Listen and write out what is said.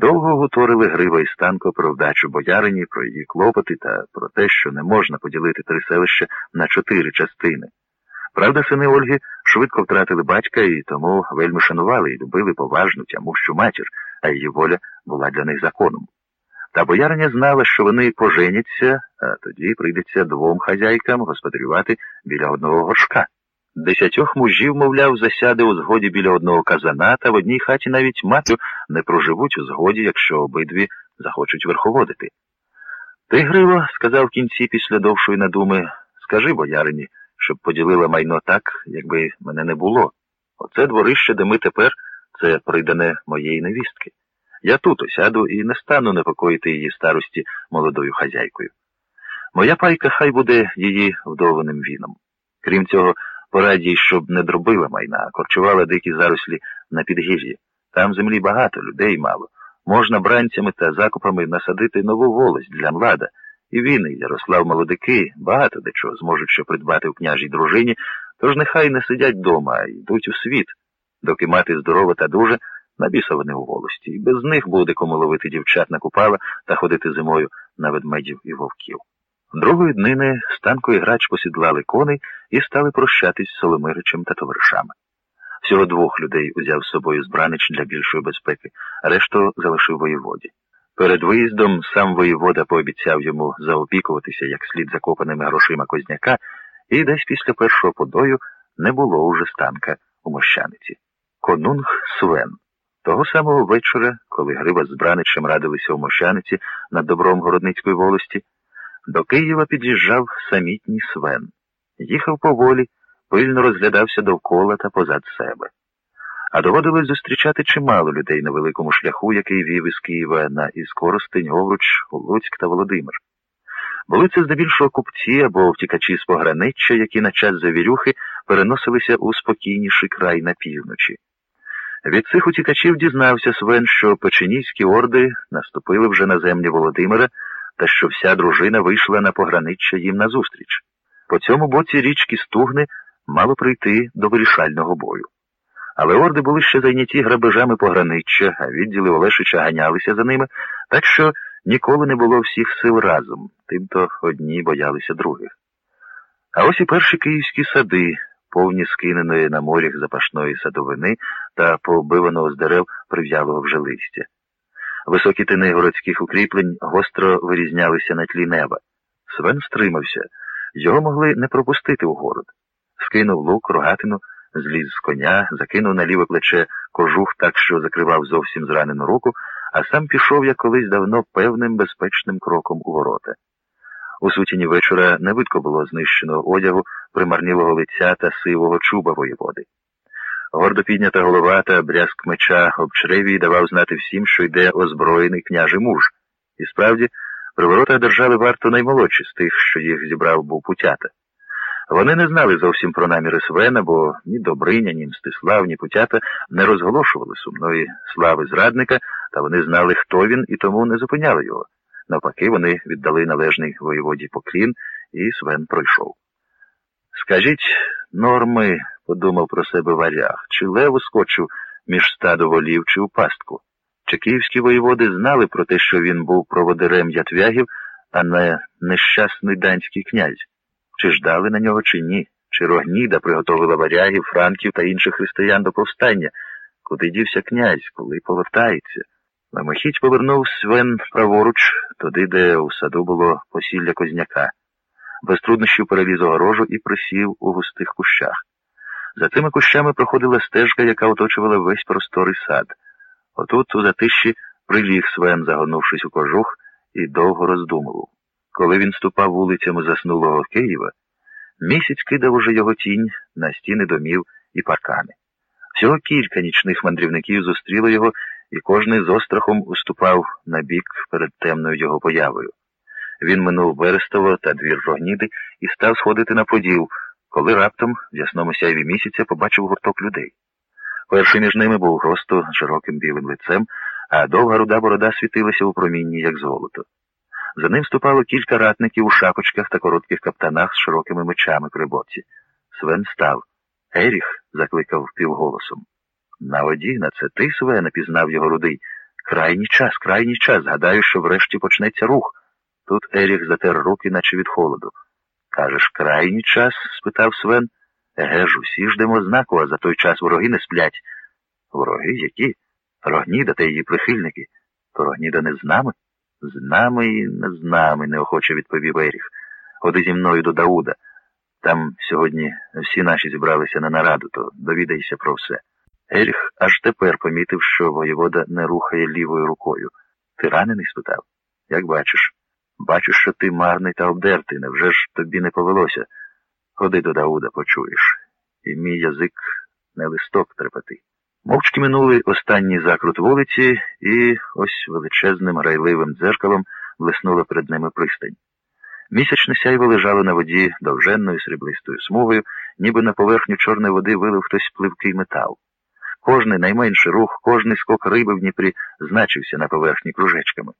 Довго гуторили Грива і Станко про вдачу боярині, про її клопоти та про те, що не можна поділити три селища на чотири частини. Правда, сини Ольги швидко втратили батька і тому вельми шанували і любили поважну тямущу матір, а її воля була для них законом. Та бояриня знала, що вони поженяться, а тоді прийдеться двом хазяйкам господарювати біля одного горшка. Десятьох мужів, мовляв, засяде у згоді біля одного казана, та в одній хаті навіть матір не проживуть у згоді, якщо обидві захочуть верховодити. Ти, Гриво, сказав в кінці після довшої надуми, скажи боярині, щоб поділила майно так, якби мене не було. Оце дворище, де ми тепер, це придане моєї невістки. Я тут осяду і не стану непокоїти її старості молодою хазяйкою. Моя пайка хай буде її вдованим віном. Крім цього, порадій, щоб не дробила майна, корчувала дикі зарослі на Підгір'ї. Там землі багато, людей мало. Можна бранцями та закупами насадити нову волость для млада. І він, і Ярослав молодики, багато де чого зможуть що придбати в княжій дружині, тож нехай не сидять дома, а йдуть у світ, доки мати здорова та дужа, на біса вони у волості, і без них буде кому ловити дівчат на Купала та ходити зимою на ведмедів і вовків. Другої днини Станко і Грач посідлали коней і стали прощатись з Соломиричем та товаришами. Всього двох людей узяв з собою збранич для більшої безпеки, решту залишив воєводі. Перед виїздом сам воєвода пообіцяв йому заопікуватися як слід закопаними грошима Козняка, і десь після першого подою не було уже станка у мощаниці. Конунг Свен. Того самого вечора, коли Грива з Браничем радилися у мощаниці над добром Городницької волості, до Києва під'їжджав самітній Свен. Їхав поволі, пильно розглядався довкола та позад себе а доводилось зустрічати чимало людей на великому шляху, який вів із Києва на Іскоростень, Овруч, Луцьк та Володимир. Були це здебільшого купці або втікачі з пограниччя, які на час завірюхи переносилися у спокійніший край на півночі. Від цих утікачів дізнався Свен, що печенійські орди наступили вже на землі Володимира та що вся дружина вийшла на пограниччя їм назустріч. По цьому боці річки Стугни мало прийти до вирішального бою. Але орди були ще зайняті грабежами пограниччя, а відділи Олешича ганялися за ними, так що ніколи не було всіх сил разом, тимто одні боялися других. А ось і перші київські сади, повні скиненої на морях запашної садовини та побиваного з дерев прив'ялого вже листя. Високі тини городських укріплень гостро вирізнялися на тлі неба. Свен стримався, його могли не пропустити у город. Скинув лук, рогатину зліз з коня, закинув на ліве плече кожух так, що закривав зовсім зранену руку, а сам пішов, як колись давно, певним безпечним кроком у ворота. У сутіні вечора не видко було знищеного одягу, примарнілого лиця та сивого чуба воєводи. Гордо піднята голова та брязк меча об чреві давав знати всім, що йде озброєний княжий муж. І справді, при воротах держави варто наймолодші з тих, що їх зібрав був путята. Вони не знали зовсім про наміри Свена, бо ні Добриня, ні Мстислав, ні Путята не розголошували сумної слави зрадника, та вони знали, хто він, і тому не зупиняли його. Навпаки, вони віддали належний воєводі поклін, і Свен пройшов. Скажіть, норми, подумав про себе варяг, чи лев ускочив між стадо волів, чи у пастку? Чи київські воєводи знали про те, що він був проводирем ятвягів, а не нещасний данський князь? Чи ждали на нього, чи ні, чи Рогніда приготовила варягів, франків та інших християн до повстання, куди дівся князь, коли повертається. Мимохідь повернув Свен праворуч, туди, де у саду було посілля козняка. Без труднощів переліз огорожу і присів у густих кущах. За цими кущами проходила стежка, яка оточувала весь просторий сад. Отут, у затиші, приліг Свен, загорнувшись у кожух, і довго роздумував. Коли він ступав вулицями заснулого Києва, місяць кидав уже його тінь на стіни домів і паркани. Всього кілька нічних мандрівників зустріло його, і кожний з острахом уступав на бік перед темною його появою. Він минув Берестово та двір Рогніди і став сходити на поділ, коли раптом в ясному сяйві місяця побачив гурток людей. Перший між ними був гросто широким білим лицем, а довга руда борода світилася у промінні, як золото. За ним ступало кілька ратників у шапочках та коротких каптанах з широкими мечами при боці. Свен став. Еріх, закликав півголосом. На Одіна, це ти, Свене, пізнав його рудий. Крайній час, крайній час. Гадаю, що врешті почнеться рух. Тут Еріх затер руки, наче від холоду. Кажеш, крайній час? спитав Свен. Еге ж, усі ждемо знаку, а за той час вороги не сплять. Вороги які? Рогніда та її прихильники. То Рогніда не з нами? З нами і не з нами, неохоче відповів Еріх. Ходи зі мною до Дауда. Там сьогодні всі наші зібралися на нараду, то довідайся про все. Еріх аж тепер помітив, що воєвода не рухає лівою рукою. Ти ранений? спитав. Як бачиш? Бачу, що ти марний та обдертий, невже ж тобі не повелося? Ходи до Дауда, почуєш. І мій язик не листок трепати. Мовчки минули останній закрут вулиці, і ось величезним райливим дзеркалом блиснула перед ними пристань. Місячне сяйво лежало на воді довженною сріблистою смугою, ніби на поверхню чорної води вилив хтось пливкий метал. Кожний найменший рух, кожний скок риби в Дніпрі значився на поверхні кружечками.